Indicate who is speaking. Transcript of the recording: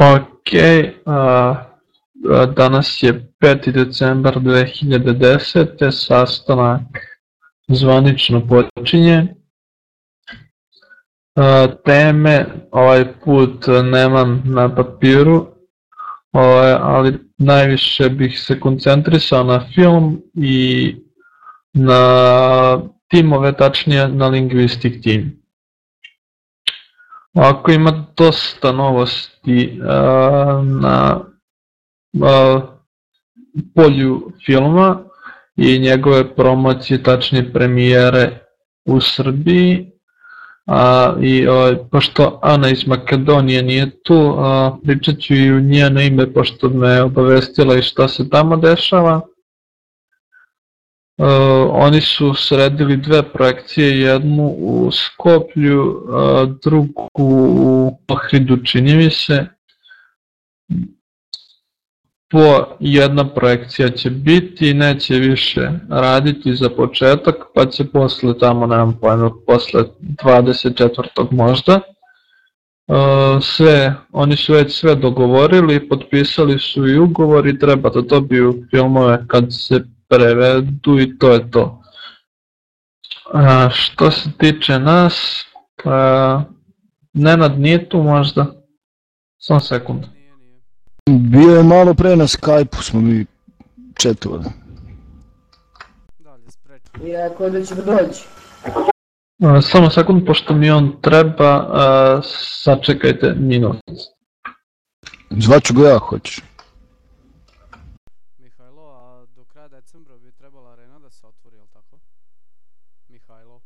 Speaker 1: Ok, a, a, danas je 5. decembar 2010. Sastanak zvanično počinje. A, teme ovaj put nemam na papiru, ovaj, ali najviše bih se koncentrisao na film i na timove, tačnije na lingvistik tim. Ako ima dosta novosti uh, na uh, polju filma i njegove promocije, tačnije premijere u Srbiji, a, i o, pošto Ana iz Makedonije nije tu, a, pričat ću i u njeno ime pošto me obavestila i šta se tamo dešava. Uh, oni su sredili dve projekcije, jednu u Skoplju, uh, drugu u Ohridu, čini mi se. Po jedna projekcija će biti, neće više raditi za početak, pa će posle tamo, nemam pojma, posle 24. možda. Uh, sve, oni su već sve dogovorili, potpisali su i ugovor i treba da dobiju filmove kad se prevedu i to je to. A, što se tiče nas, a, Nenad nije tu možda? Samo sekund.
Speaker 2: Bio je malo pre na Skype-u, smo mi četovali.
Speaker 3: Dalje spreči.
Speaker 4: I rekao da će.
Speaker 1: A, samo sekund, pošto mi on treba, a, sačekajte minut.
Speaker 2: Zvaću ga ja, hoćeš.
Speaker 3: Mihajlo, a do kraja decembra bi trebala arena da se otvori, jel tako? Mihajlo.